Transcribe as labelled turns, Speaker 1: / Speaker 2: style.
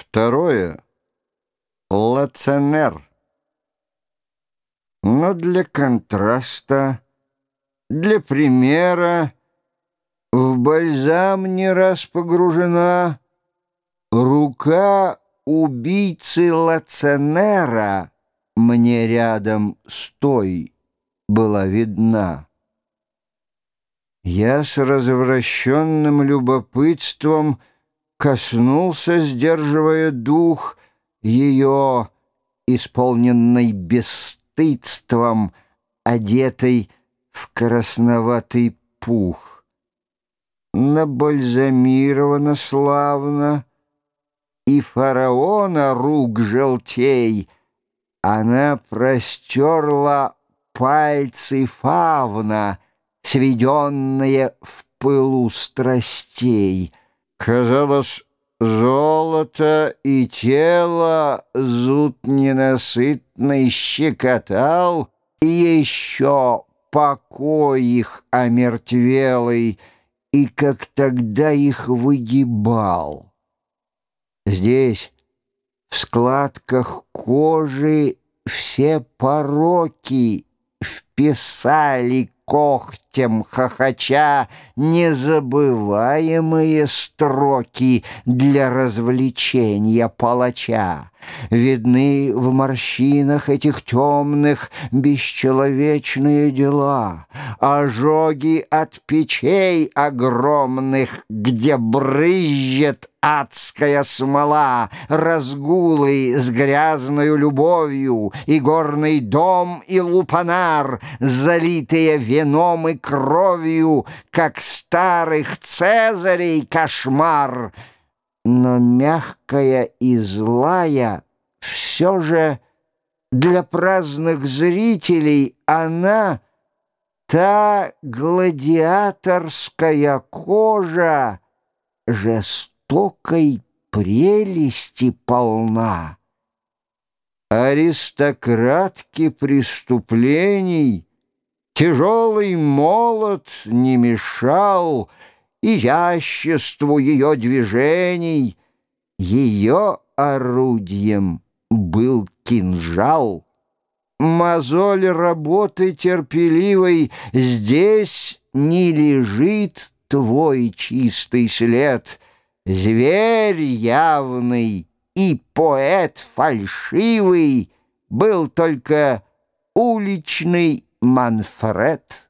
Speaker 1: Второе — лаценер. Но для контраста, для примера в бальзам не раз погружена рука убийцы лаценера мне рядом с той была видна. Я с развращенным любопытством коснулся, сдерживая дух, ее, исполненной бесстыдством, одетой в красноватый пух. Набальзамирована славно, и фараона рук желтей она простерла пальцы фавна, сведенные в пылу страстей — Казалось, золото и тело зуд ненасытный щекотал, И еще покой их омертвелый, И как тогда их выгибал. Здесь, в складках кожи, все пороки вписали когтем хохоча Незабываемые строки для развлечения палача. Видны в морщинах этих темных бесчеловечные дела, Ожоги от печей огромных, где брызжет адская смола, разгулы с грязною любовью, и горный дом, и лупанар, залитые вином и кровью, как старых цезарей кошмар. Но мягкая и злая все же для праздных зрителей она та гладиаторская кожа жестокой прелести полна. Аристократки преступлений Тяжелый молот не мешал Изяществу ее движений, Ее орудием был кинжал. Мозоль работы терпеливой Здесь не лежит твой чистый след — Зверь явный и поэт фальшивый Был только уличный Манфред.